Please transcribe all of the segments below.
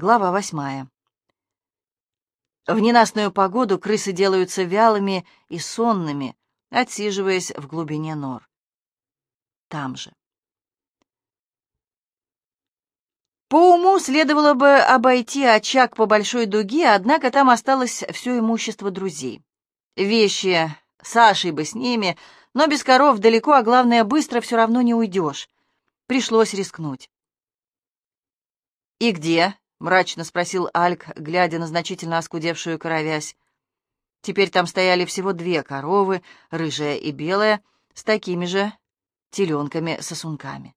Глава восьмая. В ненастную погоду крысы делаются вялыми и сонными, отсиживаясь в глубине нор. Там же. По уму следовало бы обойти очаг по большой дуге, однако там осталось все имущество друзей. Вещи, Сашей бы с ними, но без коров далеко, а главное, быстро все равно не уйдешь. Пришлось рискнуть. «И где?» — мрачно спросил Альк, глядя на значительно оскудевшую коровязь. Теперь там стояли всего две коровы, рыжая и белая, с такими же теленками-сосунками.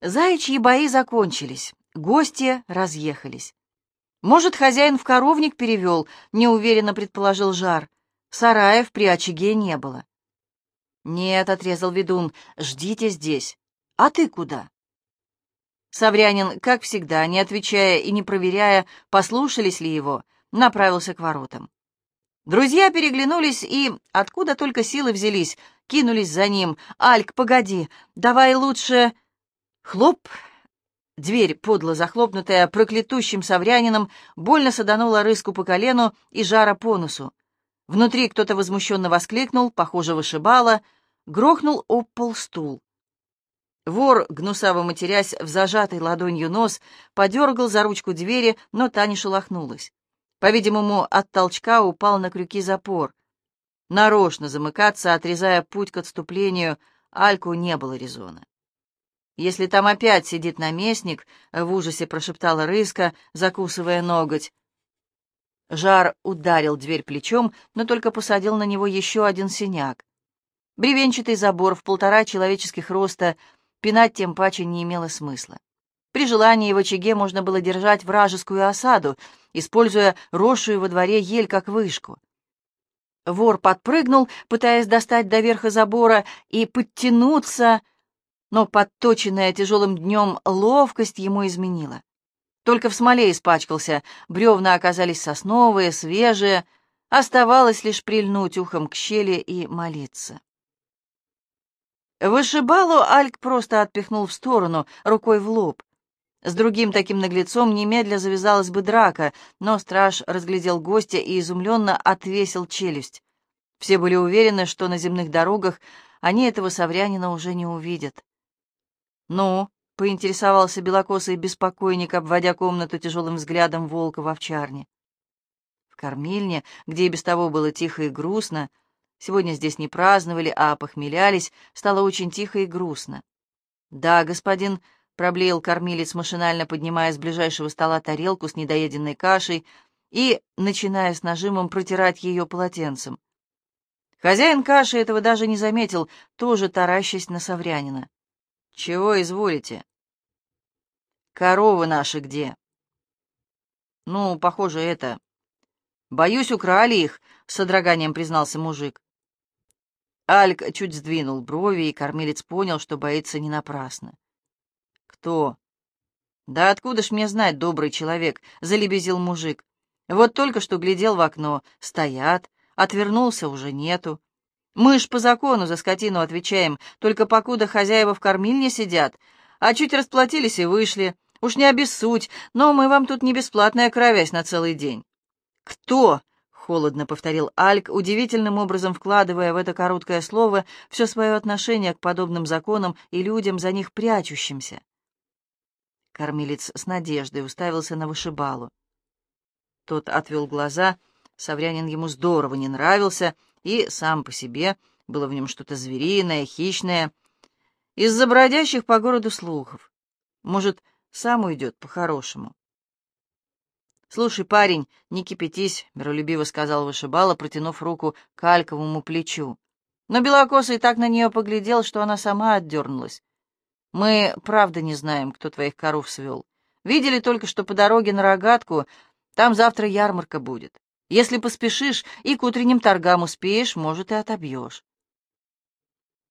Заячьи бои закончились, гости разъехались. «Может, хозяин в коровник перевел?» — неуверенно предположил Жар. Сараев при очаге не было. «Нет», — отрезал ведун, — «ждите здесь. А ты куда?» Саврянин, как всегда, не отвечая и не проверяя, послушались ли его, направился к воротам. Друзья переглянулись и, откуда только силы взялись, кинулись за ним. «Альк, погоди, давай лучше...» Хлоп! Дверь, подло захлопнутая проклятущим саврянином, больно саданула рыску по колену и жара по носу. Внутри кто-то возмущенно воскликнул, похоже, вышибало, грохнул об пол стул. Вор, гнусаво матерясь в зажатой ладонью нос, подергал за ручку двери, но та не шелохнулась. По-видимому, от толчка упал на крюки запор. Нарочно замыкаться, отрезая путь к отступлению, Альку не было резона. «Если там опять сидит наместник», — в ужасе прошептала Рыска, закусывая ноготь. Жар ударил дверь плечом, но только посадил на него еще один синяк. Бревенчатый забор в полтора человеческих роста Пинать тем паче не имело смысла. При желании в очаге можно было держать вражескую осаду, используя росшую во дворе ель как вышку. Вор подпрыгнул, пытаясь достать до верха забора и подтянуться, но подточенная тяжелым днем ловкость ему изменила. Только в смоле испачкался, бревна оказались сосновые, свежие, оставалось лишь прильнуть ухом к щели и молиться. Вышибалу Альк просто отпихнул в сторону, рукой в лоб. С другим таким наглецом немедля завязалась бы драка, но страж разглядел гостя и изумленно отвесил челюсть. Все были уверены, что на земных дорогах они этого саврянина уже не увидят. «Ну?» — поинтересовался белокосый беспокойник, обводя комнату тяжелым взглядом волка в овчарне. В кормильне, где и без того было тихо и грустно, — Сегодня здесь не праздновали, а похмелялись, стало очень тихо и грустно. «Да, господин», — проблеял кормилец, машинально поднимая с ближайшего стола тарелку с недоеденной кашей и, начиная с нажимом, протирать ее полотенцем. Хозяин каши этого даже не заметил, тоже таращась на Саврянина. «Чего изволите?» «Коровы наши где?» «Ну, похоже, это...» «Боюсь, украли их», — с содроганием признался мужик. Альк чуть сдвинул брови, и кормилец понял, что боится не напрасно. «Кто?» «Да откуда ж мне знать, добрый человек?» — залебезил мужик. «Вот только что глядел в окно. Стоят. Отвернулся, уже нету. Мы ж по закону за скотину отвечаем, только покуда хозяева в кормильне сидят, а чуть расплатились и вышли. Уж не обессудь, но мы вам тут не бесплатная кровясь на целый день». «Кто?» Холодно повторил Альк, удивительным образом вкладывая в это короткое слово все свое отношение к подобным законам и людям, за них прячущимся. Кормилец с надеждой уставился на вышибалу. Тот отвел глаза, Саврянин ему здорово не нравился, и сам по себе было в нем что-то звериное, хищное, из-за бродящих по городу слухов. Может, сам уйдет по-хорошему. «Слушай, парень, не кипятись», — миролюбиво сказал вышибала, протянув руку к альковому плечу. Но Белокосый так на нее поглядел, что она сама отдернулась. «Мы правда не знаем, кто твоих коров свел. Видели только, что по дороге на рогатку там завтра ярмарка будет. Если поспешишь и к утренним торгам успеешь, может, и отобьешь».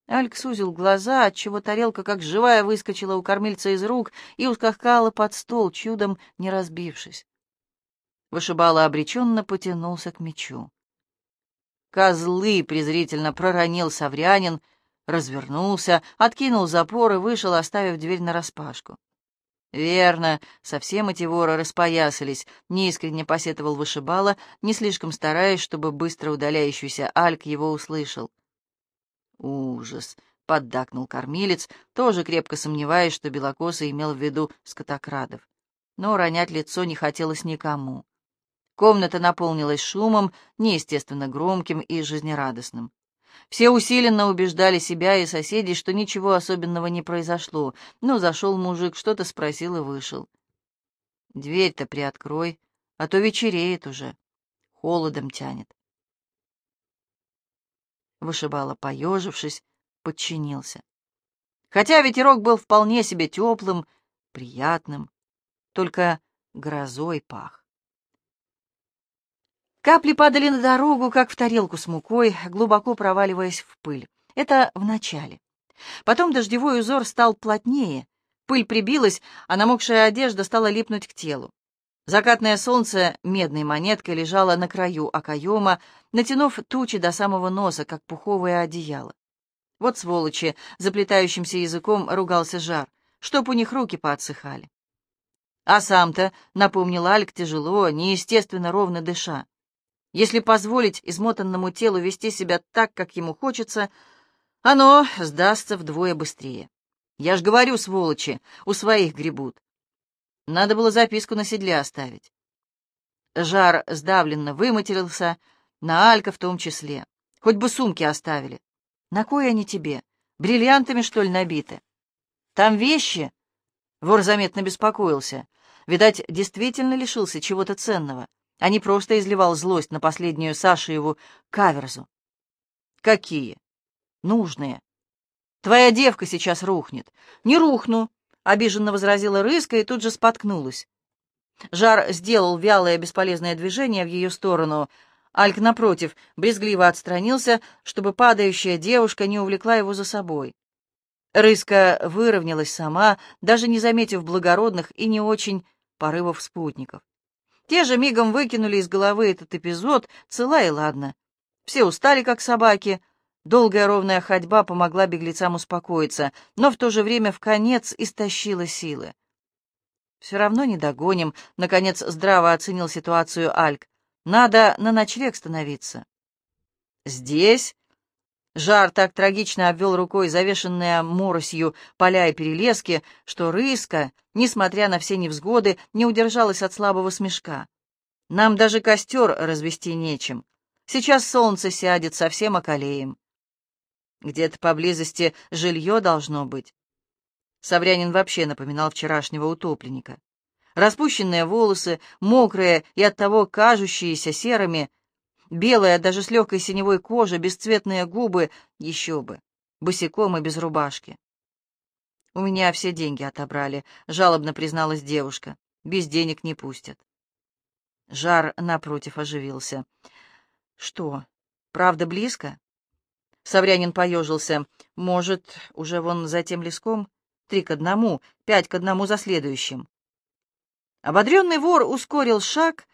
Альк сузил глаза, отчего тарелка, как живая, выскочила у кормильца из рук и ускакала под стол, чудом не разбившись. Вышибала обреченно потянулся к мечу. «Козлы!» — презрительно проронил Саврянин, развернулся, откинул запор и вышел, оставив дверь нараспашку. «Верно, совсем эти воры распоясались», — неискренне посетовал вышибала, не слишком стараясь, чтобы быстро удаляющийся Альк его услышал. «Ужас!» — поддакнул кормилец, тоже крепко сомневаясь, что Белокоса имел в виду скотокрадов. Но ронять лицо не хотелось никому. Комната наполнилась шумом, неестественно громким и жизнерадостным. Все усиленно убеждали себя и соседей, что ничего особенного не произошло, но зашел мужик, что-то спросил и вышел. «Дверь-то приоткрой, а то вечереет уже, холодом тянет». Вышибала, поежившись, подчинился. Хотя ветерок был вполне себе теплым, приятным, только грозой пах. Капли падали на дорогу, как в тарелку с мукой, глубоко проваливаясь в пыль. Это в начале. Потом дождевой узор стал плотнее, пыль прибилась, а намокшая одежда стала липнуть к телу. Закатное солнце медной монеткой лежало на краю окоема, натянув тучи до самого носа, как пуховое одеяло. Вот сволочи, заплетающимся языком ругался жар, чтоб у них руки поотсыхали. А сам-то, напомнил Альк тяжело, неестественно ровно дыша. Если позволить измотанному телу вести себя так, как ему хочется, оно сдастся вдвое быстрее. Я ж говорю, сволочи, у своих гребут. Надо было записку на седле оставить. Жар сдавленно выматерился, на Алька в том числе. Хоть бы сумки оставили. На кой они тебе? Бриллиантами, что ли, набиты? Там вещи? Вор заметно беспокоился. Видать, действительно лишился чего-то ценного а не просто изливал злость на последнюю Сашиеву каверзу. Какие? Нужные. Твоя девка сейчас рухнет. Не рухну, обиженно возразила Рыска и тут же споткнулась. Жар сделал вялое бесполезное движение в ее сторону. Альк, напротив, брезгливо отстранился, чтобы падающая девушка не увлекла его за собой. Рыска выровнялась сама, даже не заметив благородных и не очень порывов спутников. Те же мигом выкинули из головы этот эпизод, цела и ладно. Все устали, как собаки. Долгая ровная ходьба помогла беглецам успокоиться, но в то же время в конец истощила силы. «Все равно не догоним», — наконец здраво оценил ситуацию Альк. «Надо на ночлег становиться». «Здесь?» Жар так трагично обвел рукой завешенные моросью поля и перелески, что рыска, несмотря на все невзгоды, не удержалась от слабого смешка. «Нам даже костер развести нечем. Сейчас солнце сядет, совсем околеем. Где-то поблизости жилье должно быть». Саврянин вообще напоминал вчерашнего утопленника. Распущенные волосы, мокрые и оттого кажущиеся серыми, Белая, даже с легкой синевой кожей, бесцветные губы, еще бы, босиком и без рубашки. «У меня все деньги отобрали», — жалобно призналась девушка. «Без денег не пустят». Жар, напротив, оживился. «Что, правда близко?» Саврянин поежился. «Может, уже вон за тем леском? Три к одному, пять к одному за следующим». Ободренный вор ускорил шаг,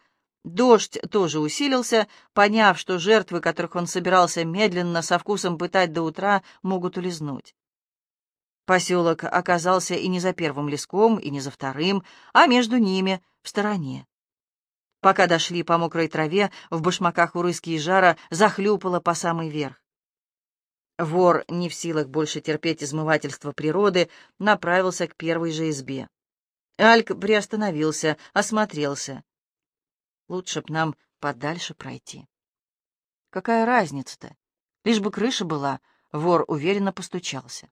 Дождь тоже усилился, поняв, что жертвы, которых он собирался медленно, со вкусом пытать до утра, могут улизнуть. Поселок оказался и не за первым леском, и не за вторым, а между ними, в стороне. Пока дошли по мокрой траве, в башмаках у рыски и жара захлюпало по самый верх. Вор, не в силах больше терпеть измывательство природы, направился к первой же избе. Альк приостановился, осмотрелся. Лучше б нам подальше пройти. Какая разница-то? Лишь бы крыша была, вор уверенно постучался.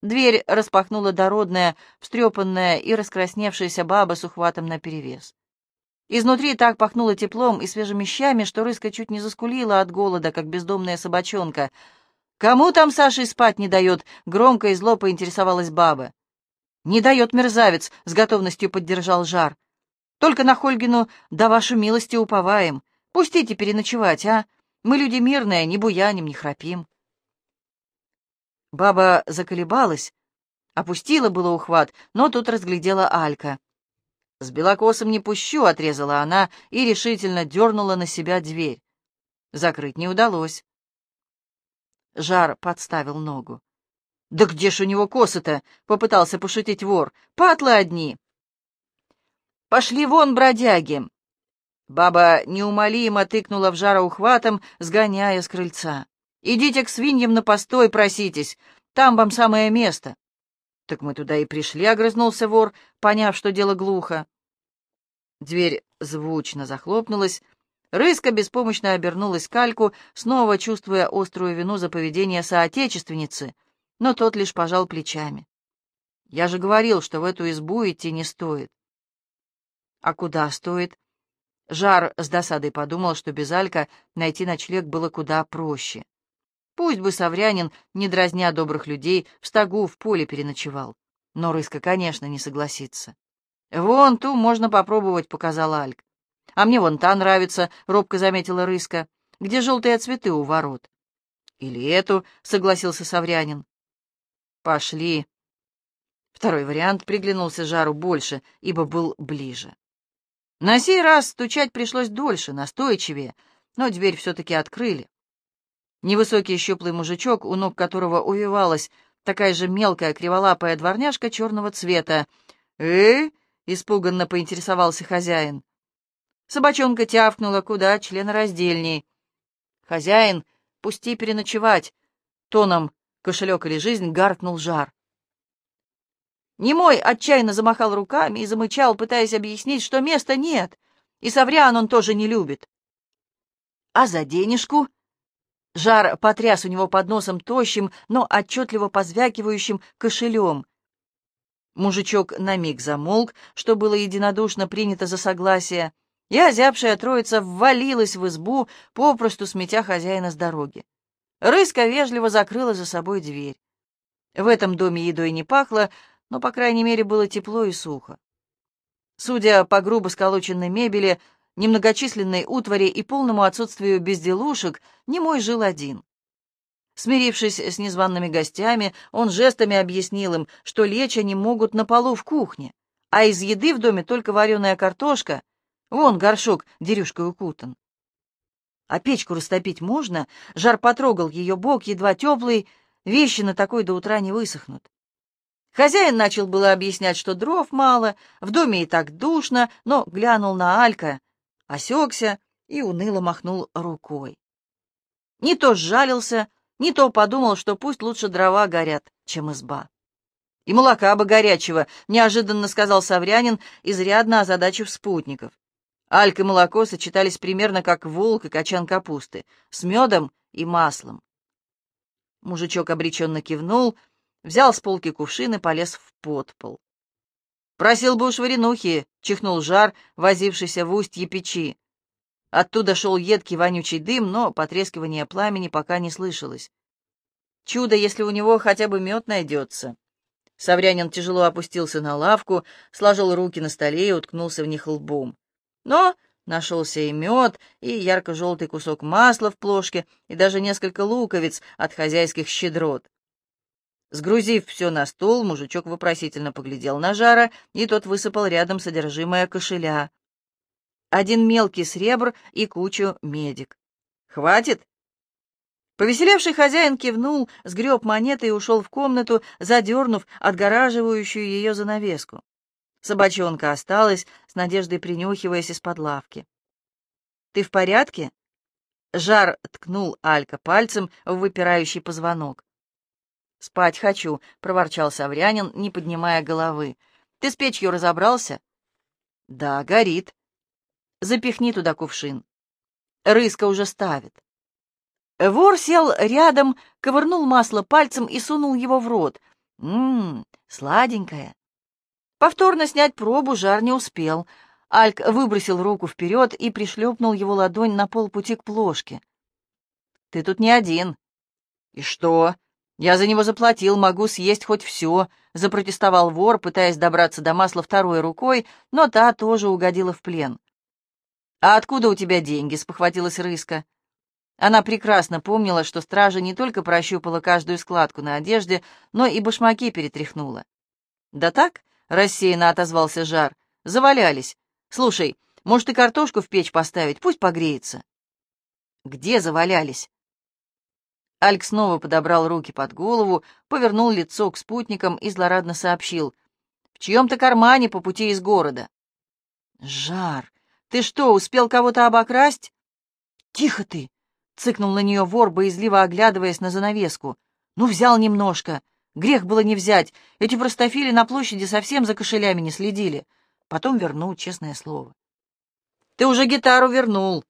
Дверь распахнула дородная, встрепанная и раскрасневшаяся баба с ухватом наперевес. Изнутри так пахнуло теплом и свежими щами, что рыска чуть не заскулила от голода, как бездомная собачонка. «Кому там Сашей спать не дает?» — громко и зло поинтересовалась баба. «Не дает мерзавец», — с готовностью поддержал жар. Только на Хольгину да вашу милости уповаем. Пустите переночевать, а? Мы люди мирные, не буяним, не храпим. Баба заколебалась, опустила было ухват, но тут разглядела Алька. «С белокосом не пущу», — отрезала она и решительно дернула на себя дверь. Закрыть не удалось. Жар подставил ногу. «Да где ж у него косы-то?» — попытался пошутить вор. «Патлы одни». «Пошли вон, бродяги!» Баба неумолимо тыкнула в жара ухватом, сгоняя с крыльца. «Идите к свиньям на постой, проситесь, там вам самое место». «Так мы туда и пришли», — огрызнулся вор, поняв, что дело глухо. Дверь звучно захлопнулась. Рыска беспомощно обернулась к Альку, снова чувствуя острую вину за поведение соотечественницы, но тот лишь пожал плечами. «Я же говорил, что в эту избу идти не стоит». «А куда стоит?» Жар с досадой подумал, что без Алька найти ночлег было куда проще. Пусть бы Саврянин, не дразня добрых людей, в стогу в поле переночевал. Но Рыска, конечно, не согласится. «Вон ту можно попробовать», — показал Альк. «А мне вон та нравится», — робко заметила Рыска. «Где желтые цветы у ворот?» «Или эту», — согласился Саврянин. «Пошли». Второй вариант приглянулся Жару больше, ибо был ближе. На сей раз стучать пришлось дольше, настойчивее, но дверь все-таки открыли. Невысокий щуплый мужичок, у ног которого увивалась такая же мелкая криволапая дворняжка черного цвета. «Э?» — испуганно поинтересовался хозяин. Собачонка тявкнула куда членораздельней. «Хозяин, пусти переночевать!» Тоном «Кошелек или жизнь» гаркнул жар. Немой отчаянно замахал руками и замычал, пытаясь объяснить, что места нет, и Савриан он тоже не любит. А за денежку? Жар потряс у него под носом тощим, но отчетливо позвякивающим кошелем. Мужичок на миг замолк, что было единодушно принято за согласие, и озябшая троица ввалилась в избу, попросту сметя хозяина с дороги. Рыска вежливо закрыла за собой дверь. В этом доме едой не пахло, но, по крайней мере, было тепло и сухо. Судя по грубо сколоченной мебели, немногочисленной утвари и полному отсутствию безделушек, немой жил один. Смирившись с незваными гостями, он жестами объяснил им, что лечь они могут на полу в кухне, а из еды в доме только вареная картошка, вон горшок дерюшкой укутан. А печку растопить можно, жар потрогал ее бок, едва теплый, вещи на такой до утра не высохнут. Хозяин начал было объяснять, что дров мало, в доме и так душно, но глянул на Алька, осекся и уныло махнул рукой. Не то сжалился, не то подумал, что пусть лучше дрова горят, чем изба. «И молока бы горячего», — неожиданно сказал Саврянин, изрядно озадачив спутников. Альк и молоко сочетались примерно как волк и качан капусты, с медом и маслом. Мужичок обреченно кивнул — взял с полки кувшин и полез в подпол. «Просил бы уж варенухи!» — чихнул жар, возившийся в устье печи. Оттуда шел едкий вонючий дым, но потрескивание пламени пока не слышалось. Чудо, если у него хотя бы мед найдется. Саврянин тяжело опустился на лавку, сложил руки на столе и уткнулся в них лбом. Но нашелся и мед, и ярко-желтый кусок масла в плошке, и даже несколько луковиц от хозяйских щедрот. Сгрузив все на стол, мужичок вопросительно поглядел на жара, и тот высыпал рядом содержимое кошеля. Один мелкий сребр и кучу медик. «Хватит?» Повеселевший хозяин кивнул, сгреб монеты и ушел в комнату, задернув отгораживающую ее занавеску. Собачонка осталась, с надеждой принюхиваясь из-под лавки. «Ты в порядке?» Жар ткнул Алька пальцем в выпирающий позвонок. «Спать хочу», — проворчал Саврянин, не поднимая головы. «Ты с печью разобрался?» «Да, горит». «Запихни туда кувшин». Рыска уже ставит. Вор сел рядом, ковырнул масло пальцем и сунул его в рот. Ммм, сладенькое. Повторно снять пробу жар не успел. Альк выбросил руку вперед и пришлепнул его ладонь на полпути к плошке. «Ты тут не один». «И что?» «Я за него заплатил, могу съесть хоть все», — запротестовал вор, пытаясь добраться до масла второй рукой, но та тоже угодила в плен. «А откуда у тебя деньги?» — спохватилась Рыска. Она прекрасно помнила, что стража не только прощупала каждую складку на одежде, но и башмаки перетряхнула. «Да так?» — рассеянно отозвался Жар. «Завалялись. Слушай, может, и картошку в печь поставить, пусть погреется». «Где завалялись?» Альк снова подобрал руки под голову, повернул лицо к спутникам и злорадно сообщил. «В чьем-то кармане по пути из города». «Жар! Ты что, успел кого-то обокрасть?» «Тихо ты!» — цыкнул на нее вор, боязливо оглядываясь на занавеску. «Ну, взял немножко. Грех было не взять. Эти простофили на площади совсем за кошелями не следили. Потом вернул, честное слово». «Ты уже гитару вернул».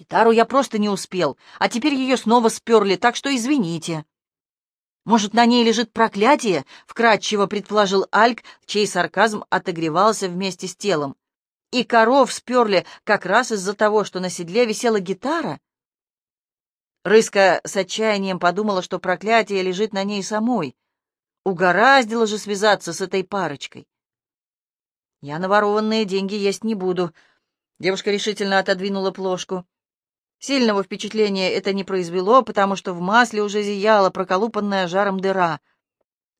«Гитару я просто не успел, а теперь ее снова сперли, так что извините». «Может, на ней лежит проклятие?» — вкратчиво предположил Альк, чей сарказм отогревался вместе с телом. «И коров сперли как раз из-за того, что на седле висела гитара?» Рыска с отчаянием подумала, что проклятие лежит на ней самой. Угораздило же связаться с этой парочкой. «Я наворованные деньги есть не буду», — девушка решительно отодвинула плошку. Сильного впечатления это не произвело, потому что в масле уже зияла проколупанная жаром дыра.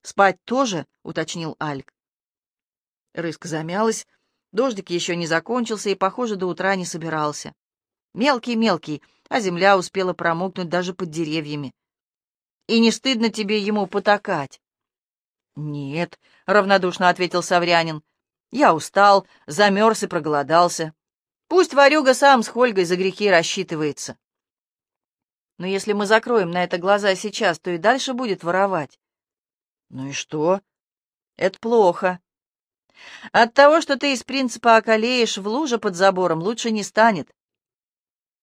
«Спать тоже?» — уточнил Альк. Рыска замялась. Дождик еще не закончился и, похоже, до утра не собирался. Мелкий-мелкий, а земля успела промокнуть даже под деревьями. «И не стыдно тебе ему потакать?» «Нет», — равнодушно ответил Саврянин. «Я устал, замерз и проголодался. Пусть Варюга сам с Хольгой за грехи рассчитывается. Но если мы закроем на это глаза сейчас, то и дальше будет воровать. Ну и что? Это плохо. От того, что ты из принципа околеешь в луже под забором, лучше не станет.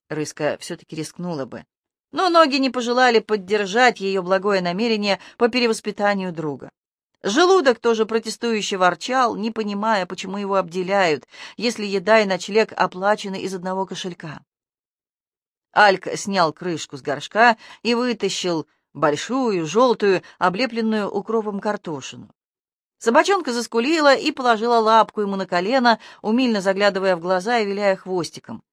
Рыска все-таки рискнула бы. Но ноги не пожелали поддержать ее благое намерение по перевоспитанию друга. Желудок тоже протестующе ворчал, не понимая, почему его обделяют, если еда и ночлег оплачены из одного кошелька. Альк снял крышку с горшка и вытащил большую, желтую, облепленную укропом картошину. Собачонка заскулила и положила лапку ему на колено, умильно заглядывая в глаза и виляя хвостиком.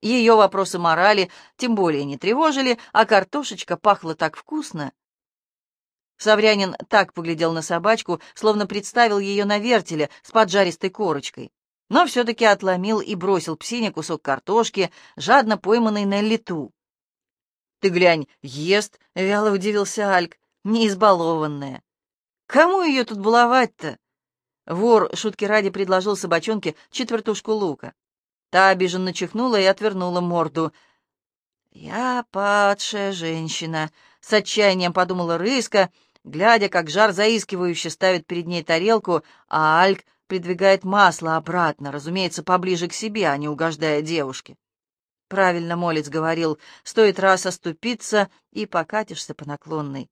Ее вопросы морали тем более не тревожили, а картошечка пахла так вкусно, Саврянин так поглядел на собачку, словно представил ее на вертеле с поджаристой корочкой, но все-таки отломил и бросил псине кусок картошки, жадно пойманный на лету. «Ты глянь, ест!» — вяло удивился Альк, не избалованная. «Кому ее тут баловать-то?» Вор, шутки ради, предложил собачонке четвертушку лука. Та обиженно чихнула и отвернула морду. «Я падшая женщина», — с отчаянием подумала Рыска, глядя, как жар заискивающе ставит перед ней тарелку, а Альк придвигает масло обратно, разумеется, поближе к себе, а не угождая девушке. Правильно Молец говорил, стоит раз оступиться, и покатишься по наклонной.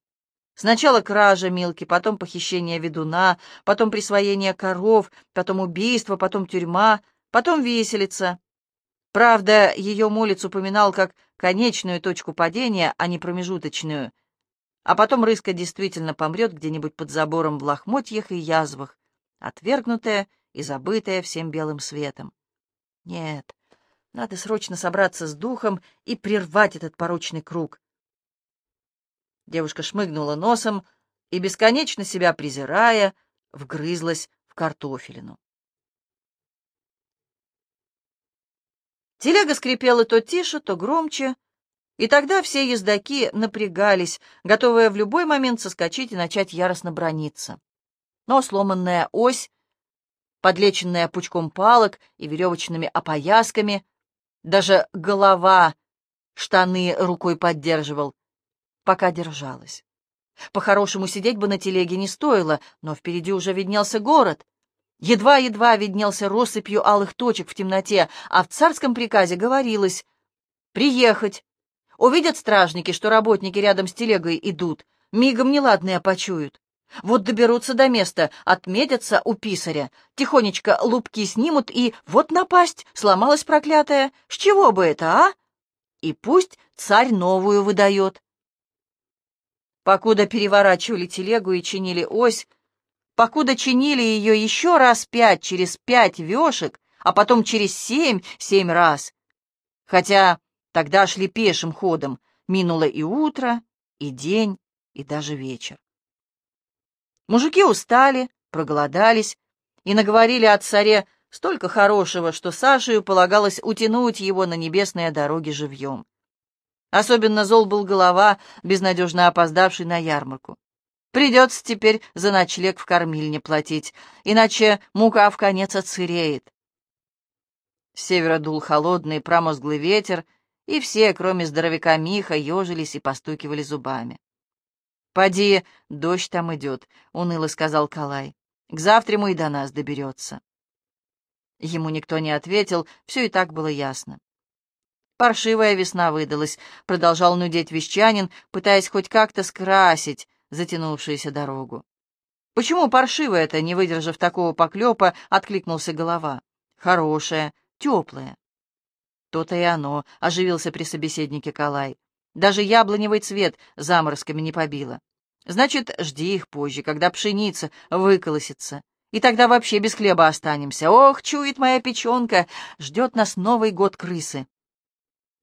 Сначала кража Милки, потом похищение ведуна, потом присвоение коров, потом убийство, потом тюрьма, потом веселица. Правда, ее Молец упоминал как конечную точку падения, а не промежуточную — а потом рыска действительно помрет где-нибудь под забором в лохмотьях и язвах, отвергнутая и забытая всем белым светом. Нет, надо срочно собраться с духом и прервать этот порочный круг. Девушка шмыгнула носом и, бесконечно себя презирая, вгрызлась в картофелину. Телега скрипела то тише, то громче, и тогда все ездаки напрягались, готовые в любой момент соскочить и начать яростно брониться. Но сломанная ось, подлеченная пучком палок и веревочными опоясками, даже голова штаны рукой поддерживал, пока держалась. По-хорошему сидеть бы на телеге не стоило, но впереди уже виднелся город. Едва-едва виднелся россыпью алых точек в темноте, а в царском приказе говорилось «приехать, Увидят стражники, что работники рядом с телегой идут, мигом неладные почуют. Вот доберутся до места, отметятся у писаря, тихонечко лупки снимут и вот напасть, сломалась проклятая. С чего бы это, а? И пусть царь новую выдает. Покуда переворачивали телегу и чинили ось, покуда чинили ее еще раз пять через пять вешек, а потом через семь, семь раз. Хотя Тогда шли пешим ходом. Минуло и утро, и день, и даже вечер. Мужики устали, проголодались и наговорили о царе столько хорошего, что Сашею полагалось утянуть его на небесные дороги живьем. Особенно зол был голова, безнадежно опоздавший на ярмарку. Придется теперь за ночлег в кормильне платить, иначе мука в конец отсыреет. С севера дул холодный промозглый ветер, и все, кроме здоровяка Миха, ежились и постукивали зубами. «Поди, дождь там идет», — уныло сказал Калай. «К завтраму и до нас доберется». Ему никто не ответил, все и так было ясно. «Паршивая весна выдалась», — продолжал нудеть вещанин, пытаясь хоть как-то скрасить затянувшуюся дорогу. «Почему паршивая-то, не выдержав такого поклепа, откликнулся голова? Хорошая, теплая». «То-то и оно», — оживился при собеседнике Калай. «Даже яблоневый цвет заморозками не побило. Значит, жди их позже, когда пшеница выколосится. И тогда вообще без хлеба останемся. Ох, чует моя печенка, ждет нас Новый год крысы.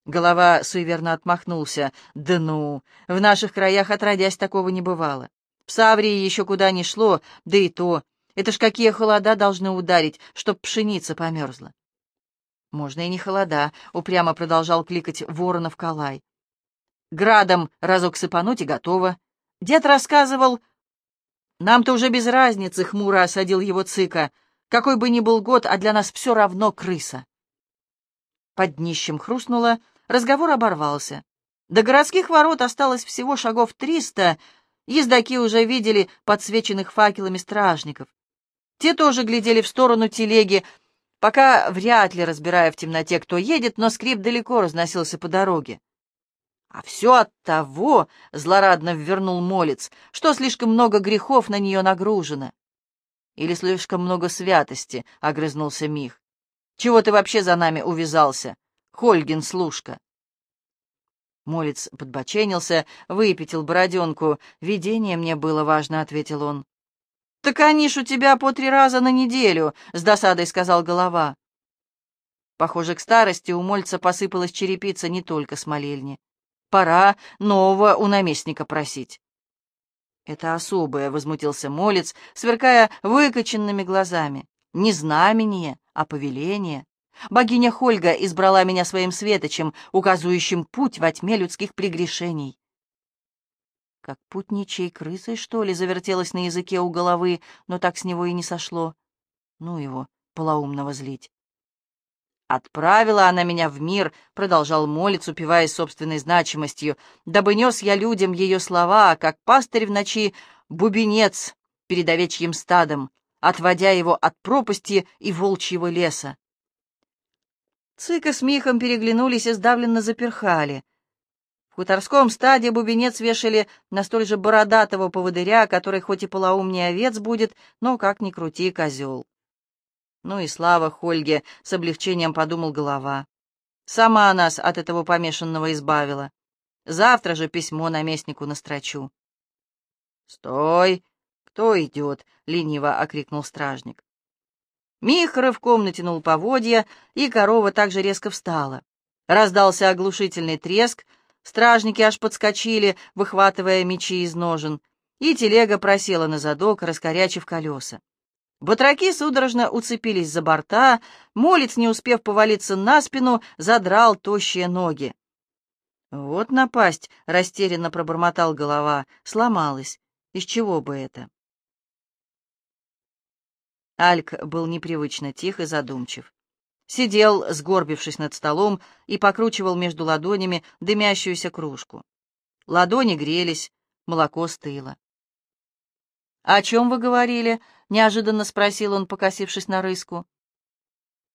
Голова суеверно отмахнулся. «Да ну! В наших краях отродясь такого не бывало. В Саврии еще куда ни шло, да и то. Это ж какие холода должны ударить, чтоб пшеница померзла!» «Можно и не холода», — упрямо продолжал кликать Воронов Калай. «Градом разок сыпануть и готово. Дед рассказывал...» «Нам-то уже без разницы», — хмуро осадил его цыка. «Какой бы ни был год, а для нас все равно крыса». Под днищем хрустнуло, разговор оборвался. До городских ворот осталось всего шагов триста, ездаки уже видели подсвеченных факелами стражников. Те тоже глядели в сторону телеги, пока вряд ли разбирая в темноте, кто едет, но скрип далеко разносился по дороге. А все от того, — злорадно ввернул молец, — что слишком много грехов на нее нагружено. Или слишком много святости, — огрызнулся Мих. Чего ты вообще за нами увязался, Хольгин служка?» Молец подбоченился, выпятил бороденку. «Видение мне было важно», — ответил он. «Так они ж у тебя по три раза на неделю», — с досадой сказал голова. Похоже, к старости у Мольца посыпалась черепица не только с молельни. Пора нового у наместника просить. «Это особое», — возмутился Молец, сверкая выкоченными глазами. «Не знамение, а повеление. Богиня Хольга избрала меня своим светочем, указывающим путь во тьме людских прегрешений. Как путничей крысой, что ли, завертелось на языке у головы, но так с него и не сошло. Ну его, полоумного злить. «Отправила она меня в мир», — продолжал молец, упиваясь собственной значимостью, «дабы нес я людям ее слова, как пастырь в ночи бубенец перед овечьим стадом, отводя его от пропасти и волчьего леса. Цыка с Михом переглянулись и сдавленно заперхали. В хуторском стаде бубенец вешали на столь же бородатого поводыря, который хоть и полоумнее овец будет, но как ни крути, козел. Ну и слава Хольге, с облегчением подумал голова. Сама нас от этого помешанного избавила. Завтра же письмо наместнику настрочу. «Стой! Кто идет?» — лениво окрикнул стражник. Мих рывком натянул поводья, и корова также резко встала. Раздался оглушительный треск, стражники аж подскочили, выхватывая мечи из ножен, и телега просела на задок, раскорячив колеса. Батраки судорожно уцепились за борта, молец, не успев повалиться на спину, задрал тощие ноги. «Вот напасть!» — растерянно пробормотал голова. «Сломалась. Из чего бы это?» Альк был непривычно тих и задумчив. Сидел, сгорбившись над столом, и покручивал между ладонями дымящуюся кружку. Ладони грелись, молоко стыло. «О чем вы говорили?» — неожиданно спросил он, покосившись на рыску.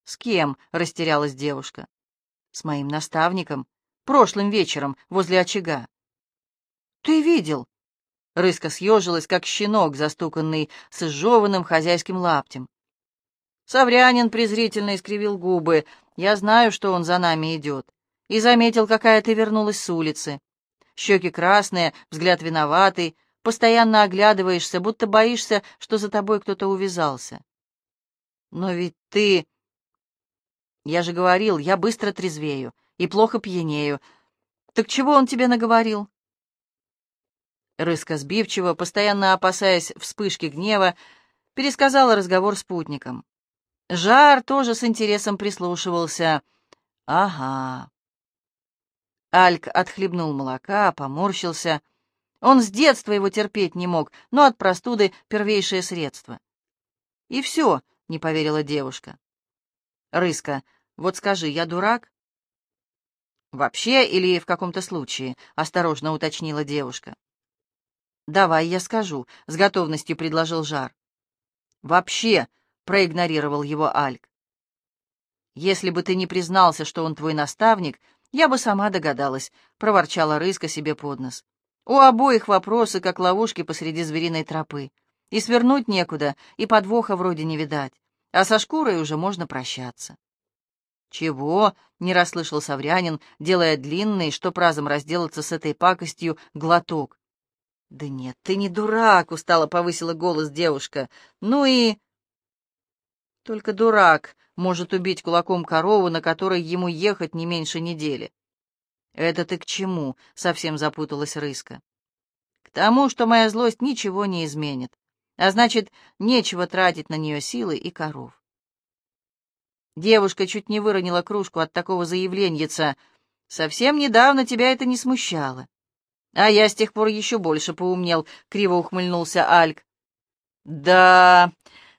«С кем?» — растерялась девушка. «С моим наставником. Прошлым вечером, возле очага». «Ты видел?» Рыска съежилась, как щенок, застуканный с изжеванным хозяйским лаптем. Саврянин презрительно искривил губы. «Я знаю, что он за нами идет. И заметил, какая ты вернулась с улицы. Щеки красные, взгляд виноватый, постоянно оглядываешься, будто боишься, что за тобой кто-то увязался. Но ведь ты... Я же говорил, я быстро трезвею и плохо пьянею. Так чего он тебе наговорил? Рыска сбивчиво, постоянно опасаясь вспышки гнева, пересказала разговор спутникам. Жар тоже с интересом прислушивался. «Ага». Альк отхлебнул молока, поморщился. Он с детства его терпеть не мог, но от простуды первейшее средство. «И все», — не поверила девушка. «Рыска, вот скажи, я дурак?» «Вообще или в каком-то случае?» — осторожно уточнила девушка. «Давай я скажу», — с готовностью предложил Жар. «Вообще», — проигнорировал его Альк. «Если бы ты не признался, что он твой наставник, я бы сама догадалась», — проворчала Рыска себе под нос. «У обоих вопросы, как ловушки посреди звериной тропы. И свернуть некуда, и подвоха вроде не видать. А со шкурой уже можно прощаться». «Чего?» — не расслышал Саврянин, делая длинный, чтоб разом разделаться с этой пакостью, глоток. «Да нет, ты не дурак!» — устало повысила голос девушка. «Ну и...» «Только дурак может убить кулаком корову, на которой ему ехать не меньше недели». «Это ты к чему?» — совсем запуталась Рыска. «К тому, что моя злость ничего не изменит, а значит, нечего тратить на нее силы и коров». Девушка чуть не выронила кружку от такого заявленьица. «Совсем недавно тебя это не смущало». «А я с тех пор еще больше поумнел», — криво ухмыльнулся Альк. «Да,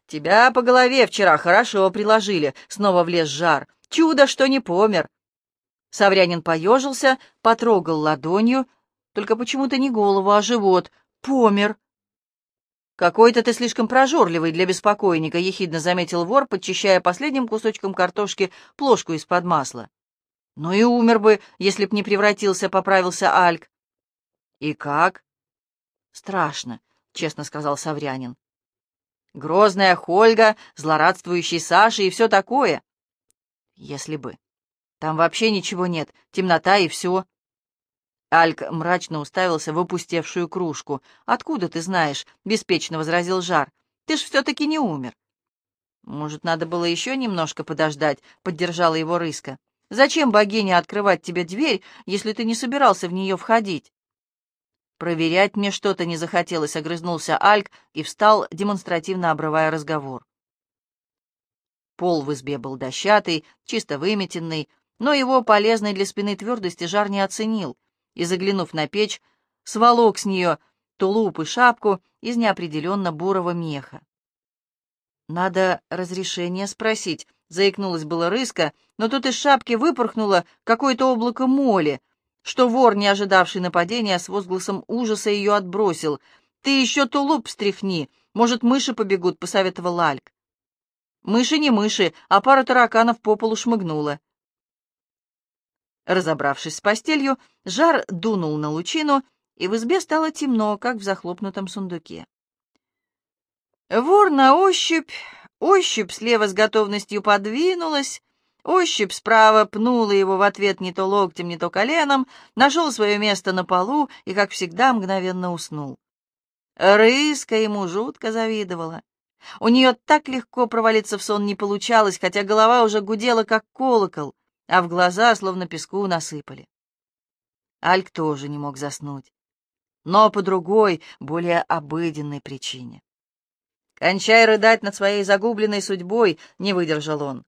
тебя по голове вчера хорошо приложили», — снова влез жар. «Чудо, что не помер». Саврянин поежился, потрогал ладонью, только почему-то не голову, а живот. «Помер». «Какой-то ты слишком прожорливый для беспокойника», — ехидно заметил вор, подчищая последним кусочком картошки плошку из-под масла. «Ну и умер бы, если б не превратился», — поправился Альк. «И как?» «Страшно», — честно сказал Саврянин. «Грозная Хольга, злорадствующий Саша и все такое?» «Если бы. Там вообще ничего нет, темнота и все». Альк мрачно уставился в опустевшую кружку. «Откуда ты знаешь?» — беспечно возразил Жар. «Ты ж все-таки не умер». «Может, надо было еще немножко подождать?» — поддержала его Рыска. «Зачем богине открывать тебе дверь, если ты не собирался в нее входить?» «Проверять мне что-то не захотелось», — огрызнулся Альк и встал, демонстративно обрывая разговор. Пол в избе был дощатый, чисто выметенный, но его полезной для спины твердости жар не оценил и, заглянув на печь, сволок с нее тулуп и шапку из неопределенно бурого меха. «Надо разрешение спросить», — заикнулась была рыска, но тут из шапки выпорхнуло какое-то облако моли, что вор, не ожидавший нападения, с возгласом ужаса ее отбросил. «Ты еще тулуп встряхни, может, мыши побегут», — посоветовал Альк. Мыши не мыши, а пара тараканов по полу шмыгнула. Разобравшись с постелью, жар дунул на лучину, и в избе стало темно, как в захлопнутом сундуке. Вор на ощупь, ощупь слева с готовностью подвинулась, ощупь справа пнула его в ответ не то локтем, не то коленом, нашел свое место на полу и, как всегда, мгновенно уснул. Рыска ему жутко завидовала. У нее так легко провалиться в сон не получалось, хотя голова уже гудела, как колокол а в глаза словно песку насыпали. Альк тоже не мог заснуть, но по другой, более обыденной причине. «Кончай рыдать над своей загубленной судьбой», — не выдержал он.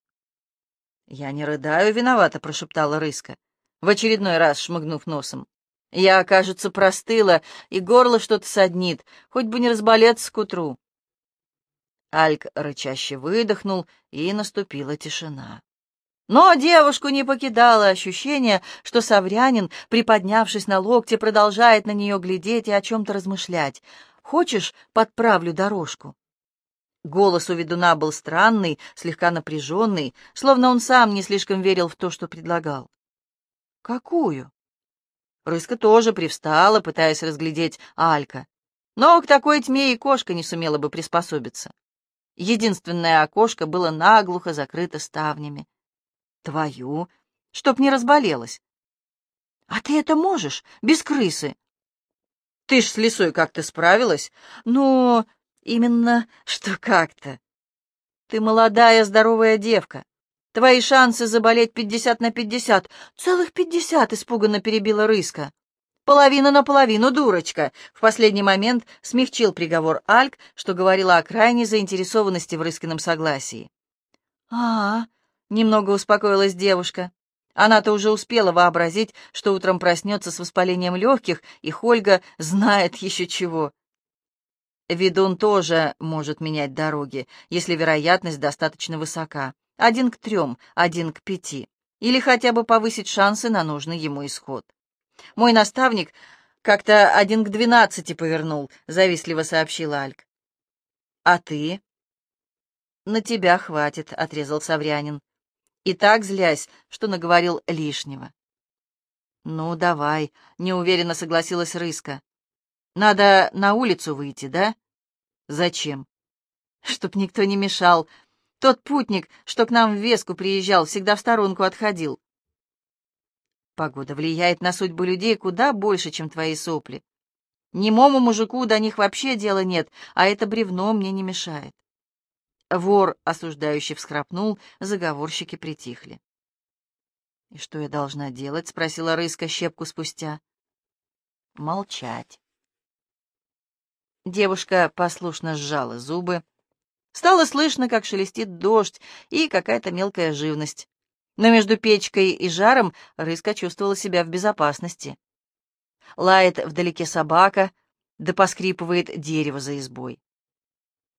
«Я не рыдаю, виновата», — прошептала Рыска, в очередной раз шмыгнув носом. «Я, кажется, простыла, и горло что-то саднит, хоть бы не разболеться к утру». Альк рычаще выдохнул, и наступила тишина. Но девушку не покидало ощущение, что Саврянин, приподнявшись на локте, продолжает на нее глядеть и о чем-то размышлять. «Хочешь, подправлю дорожку?» Голос у ведуна был странный, слегка напряженный, словно он сам не слишком верил в то, что предлагал. «Какую?» Рыска тоже привстала, пытаясь разглядеть Алька. Но к такой тьме и кошка не сумела бы приспособиться. Единственное окошко было наглухо закрыто ставнями. Твою, чтоб не разболелась. А ты это можешь, без крысы? Ты ж с лисой как-то справилась. Ну, именно, что как-то. Ты молодая, здоровая девка. Твои шансы заболеть пятьдесят на пятьдесят. Целых пятьдесят, испуганно перебила рыска. Половина на половину, дурочка. В последний момент смягчил приговор Альк, что говорила о крайней заинтересованности в Рыскином согласии. А, -а, -а Немного успокоилась девушка. Она-то уже успела вообразить, что утром проснется с воспалением легких, и Хольга знает еще чего. Ведун тоже может менять дороги, если вероятность достаточно высока. Один к трем, один к пяти. Или хотя бы повысить шансы на нужный ему исход. Мой наставник как-то один к двенадцати повернул, завистливо сообщил Альк. А ты? На тебя хватит, отрезал Саврянин. И так злясь, что наговорил лишнего. Ну, давай, неуверенно согласилась Рыска. Надо на улицу выйти, да? Зачем? Чтоб никто не мешал. Тот путник, что к нам в Веску приезжал, всегда в сторонку отходил. Погода влияет на судьбу людей куда больше, чем твои сопли. Немому мужику до них вообще дела нет, а это бревно мне не мешает. Вор, осуждающий, всхрапнул, заговорщики притихли. — И что я должна делать? — спросила Рыска щепку спустя. — Молчать. Девушка послушно сжала зубы. Стало слышно, как шелестит дождь и какая-то мелкая живность. Но между печкой и жаром Рыска чувствовала себя в безопасности. Лает вдалеке собака, да поскрипывает дерево за избой.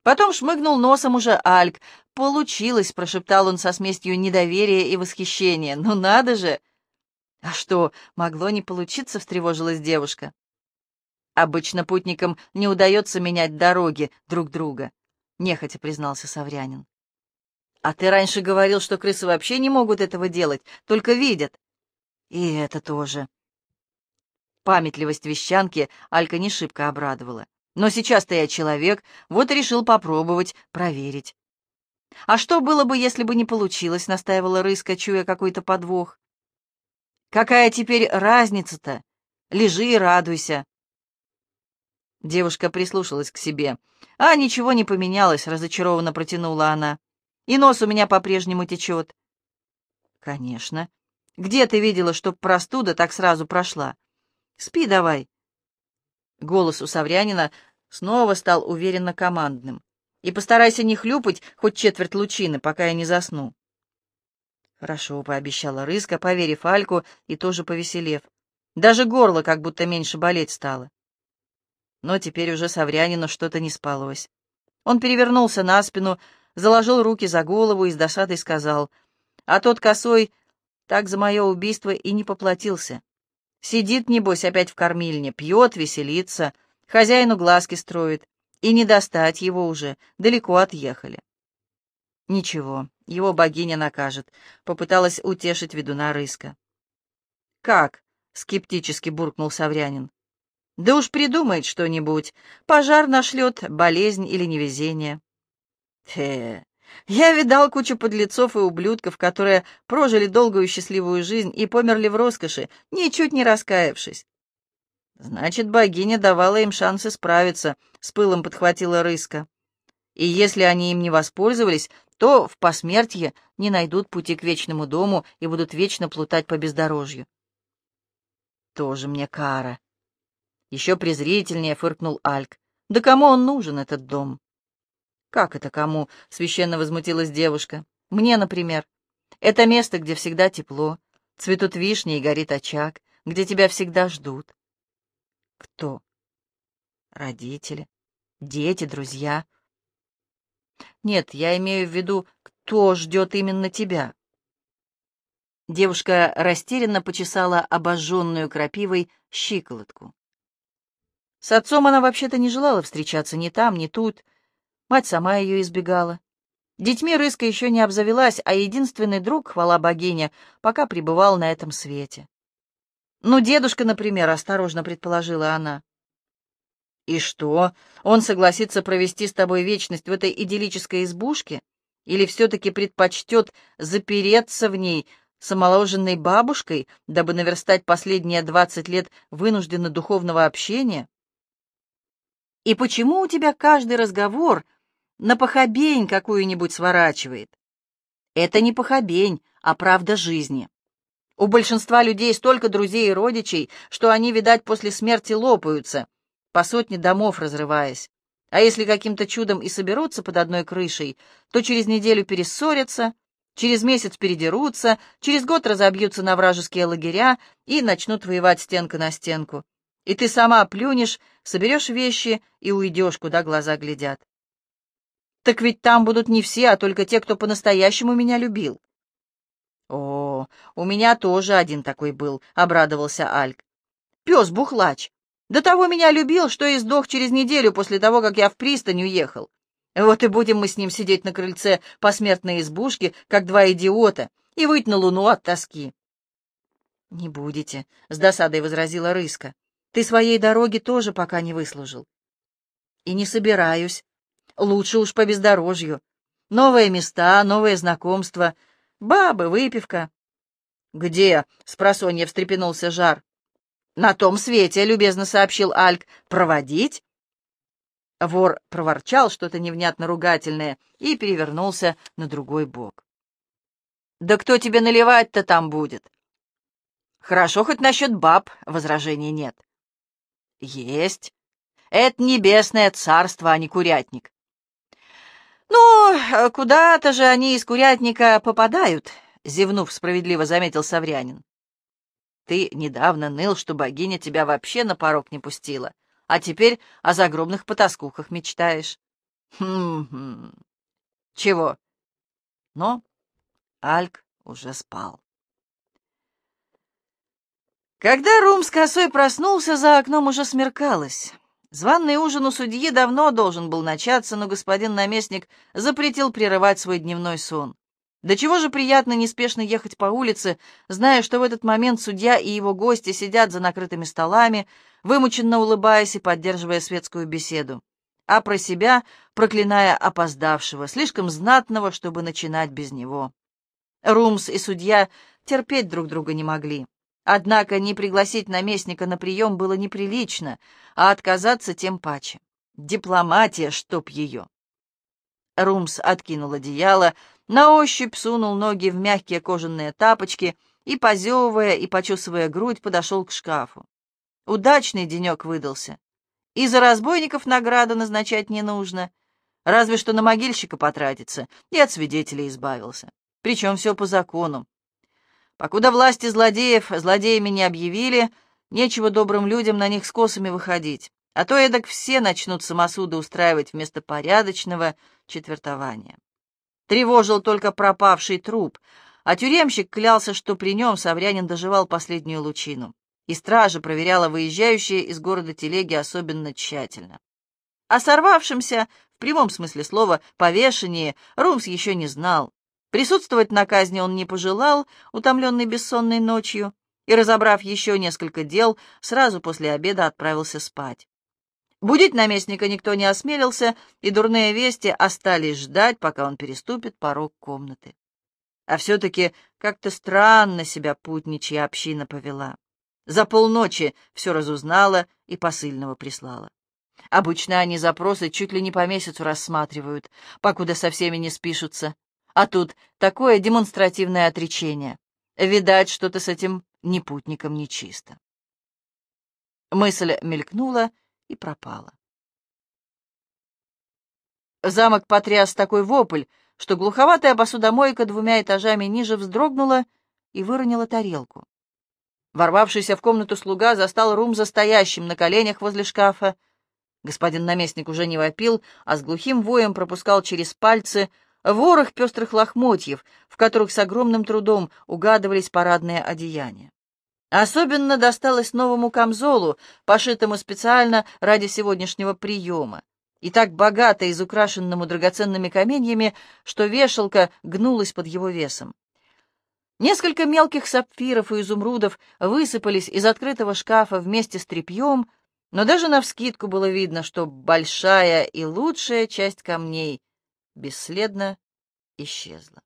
Потом шмыгнул носом уже Альк. «Получилось!» — прошептал он со смесью недоверия и восхищения. «Ну надо же!» «А что, могло не получиться?» — встревожилась девушка. «Обычно путникам не удается менять дороги друг друга», — нехотя признался Саврянин. А ты раньше говорил, что крысы вообще не могут этого делать, только видят. И это тоже. Памятливость вещанки Алька не шибко обрадовала. Но сейчас-то я человек, вот решил попробовать, проверить. «А что было бы, если бы не получилось?» — настаивала Рыска, чуя какой-то подвох. «Какая теперь разница-то? Лежи и радуйся». Девушка прислушалась к себе. «А, ничего не поменялось», — разочарованно протянула она. И нос у меня по-прежнему течет. Конечно. Где ты видела, чтоб простуда так сразу прошла? Спи давай. Голос у Саврянина снова стал уверенно командным. И постарайся не хлюпать хоть четверть лучины, пока я не засну. Хорошо, пообещала Рыска, поверив Альку и тоже повеселев. Даже горло как будто меньше болеть стало. Но теперь уже Саврянину что-то не спалось. Он перевернулся на спину, заложил руки за голову и с досадой сказал, «А тот косой так за мое убийство и не поплатился. Сидит, небось, опять в кормильне, пьет, веселится, хозяину глазки строит, и не достать его уже, далеко отъехали». «Ничего, его богиня накажет», — попыталась утешить ведуна рыска. «Как?» — скептически буркнул Саврянин. «Да уж придумает что-нибудь. Пожар нашлет, болезнь или невезение». Фе, я видал кучу подлецов и ублюдков, которые прожили долгую счастливую жизнь и померли в роскоши, ничуть не раскаявшись. Значит, богиня давала им шансы справиться, — с пылом подхватила Рыска. И если они им не воспользовались, то в посмертье не найдут пути к вечному дому и будут вечно плутать по бездорожью. Тоже мне кара. Еще презрительнее фыркнул Альк. Да кому он нужен, этот дом? «Как это кому?» — священно возмутилась девушка. «Мне, например. Это место, где всегда тепло, цветут вишни и горит очаг, где тебя всегда ждут». «Кто?» «Родители, дети, друзья». «Нет, я имею в виду, кто ждет именно тебя». Девушка растерянно почесала обожженную крапивой щиколотку. С отцом она вообще-то не желала встречаться ни там, ни тут, — Мать сама ее избегала. Детьми Рыска еще не обзавелась, а единственный друг, хвала богине, пока пребывал на этом свете. «Ну, дедушка, например», — осторожно предположила она. «И что, он согласится провести с тобой вечность в этой идиллической избушке? Или все-таки предпочтет запереться в ней с омоложенной бабушкой, дабы наверстать последние двадцать лет вынужденно духовного общения?» «И почему у тебя каждый разговор на похобень какую-нибудь сворачивает. Это не похобень, а правда жизни. У большинства людей столько друзей и родичей, что они, видать, после смерти лопаются, по сотне домов разрываясь. А если каким-то чудом и соберутся под одной крышей, то через неделю перессорятся, Через месяц передерутся, через год разобьются на вражеские лагеря и начнут воевать стенка на стенку. И ты сама плюнешь, соберешь вещи и уйдешь, куда глаза глядят. Так ведь там будут не все, а только те, кто по-настоящему меня любил. О, у меня тоже один такой был, — обрадовался Альк. Пес-бухлач. До того меня любил, что и сдох через неделю после того, как я в пристань уехал. Вот и будем мы с ним сидеть на крыльце посмертной избушки, как два идиота, и выть на луну от тоски. — Не будете, — с досадой возразила Рыска. — Ты своей дороги тоже пока не выслужил. — И не собираюсь. Лучше уж по бездорожью. Новые места, новые знакомства, бабы, выпивка. — Где? — спросонья встрепенулся Жар. — На том свете, — любезно сообщил Альк. — Проводить? Вор проворчал что-то невнятно ругательное и перевернулся на другой бок. «Да кто тебе наливать-то там будет?» «Хорошо, хоть насчет баб возражений нет». «Есть. Это небесное царство, а не курятник». «Ну, куда-то же они из курятника попадают», — зевнув, справедливо заметил Саврянин. «Ты недавно ныл, что богиня тебя вообще на порог не пустила а теперь о загробных потаскухах мечтаешь. Хм-хм. Чего? Но Альк уже спал. Когда Рум с косой проснулся, за окном уже смеркалось. Званный ужин у судьи давно должен был начаться, но господин наместник запретил прерывать свой дневной сон. До чего же приятно неспешно ехать по улице, зная, что в этот момент судья и его гости сидят за накрытыми столами, вымученно улыбаясь и поддерживая светскую беседу, а про себя проклиная опоздавшего, слишком знатного, чтобы начинать без него. Румс и судья терпеть друг друга не могли. Однако не пригласить наместника на прием было неприлично, а отказаться тем паче. Дипломатия, чтоб ее. Румс откинул одеяло, на ощупь сунул ноги в мягкие кожаные тапочки и, позевывая и почесывая грудь, подошел к шкафу. Удачный денек выдался. И за разбойников награду назначать не нужно, разве что на могильщика потратиться, и от свидетелей избавился. Причем все по закону. Покуда власти злодеев злодеями не объявили, нечего добрым людям на них с косами выходить, а то эдак все начнут самосуды устраивать вместо порядочного четвертования. Тревожил только пропавший труп, а тюремщик клялся, что при нем Саврянин доживал последнюю лучину, и стража проверяла выезжающие из города телеги особенно тщательно. О сорвавшемся, в прямом смысле слова, повешении Румс еще не знал. Присутствовать на казни он не пожелал, утомленный бессонной ночью, и, разобрав еще несколько дел, сразу после обеда отправился спать. Будить наместника никто не осмелился, и дурные вести остались ждать, пока он переступит порог комнаты. А все-таки как-то странно себя путничья община повела. За полночи все разузнала и посыльного прислала. Обычно они запросы чуть ли не по месяцу рассматривают, покуда со всеми не спишутся. А тут такое демонстративное отречение. Видать, что-то с этим непутником нечисто. Мысль мелькнула, и пропала. Замок потряс такой вопль, что глуховатая посудомойка двумя этажами ниже вздрогнула и выронила тарелку. Ворвавшийся в комнату слуга застал Румза стоящим на коленях возле шкафа. Господин наместник уже не вопил, а с глухим воем пропускал через пальцы ворох пестрых лохмотьев, в которых с огромным трудом угадывались парадные одеяния. Особенно досталось новому камзолу, пошитому специально ради сегодняшнего приема, и так богато изукрашенному драгоценными каменьями, что вешалка гнулась под его весом. Несколько мелких сапфиров и изумрудов высыпались из открытого шкафа вместе с тряпьем, но даже навскидку было видно, что большая и лучшая часть камней бесследно исчезла.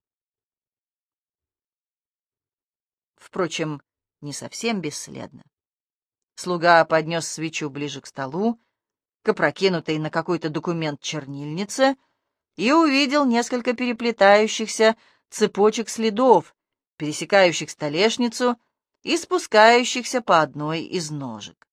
Впрочем, не совсем бесследно. Слуга поднес свечу ближе к столу, к опрокинутой на какой-то документ чернильнице, и увидел несколько переплетающихся цепочек следов, пересекающих столешницу и спускающихся по одной из ножек.